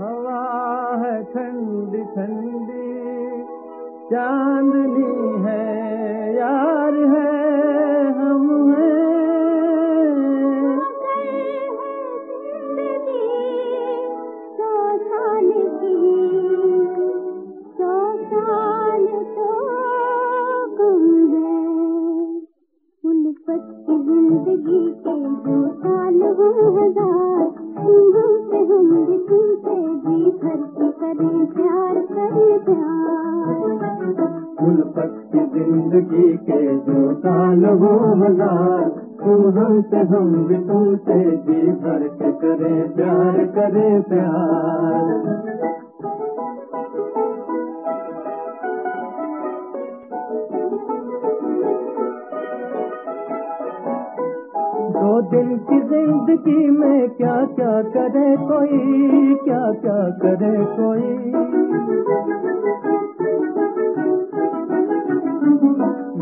हवा है ठंडी ठंडी चांदनी है यार जिंदगी जो भर करे जो साल हो हजार तुम हमसे हम भी तुमसे जी भर के करे दो दिन की ज़िंदगी में क्या क्या करे कोई, क्या क्या करे कोई।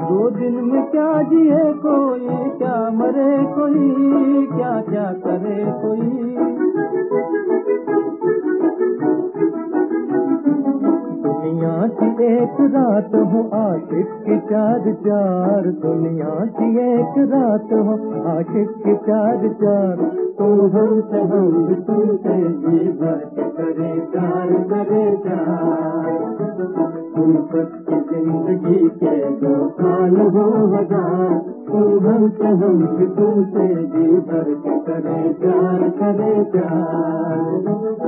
दो दिन में क्या जिए कोई, क्या मरे कोई, क्या क्या करे कोई। दुनिया की एक रात हो, आशिक की चार चार। दुनिया की एक रात हो, आशिक की चार चार। तुम हमसे हम भी तुमसे जी के करे प्यार करे प्यार। तुम सबकी ज़िंदगी के जो साल हो हज़ार तुम हमसे हम भी तुमसे जी भर करे प्यार करे प्यार।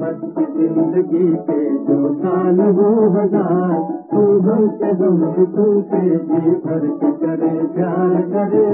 जिंदगी के दो साल हो हजार। तुम हमसे हम भी तुमसे जी भर के करे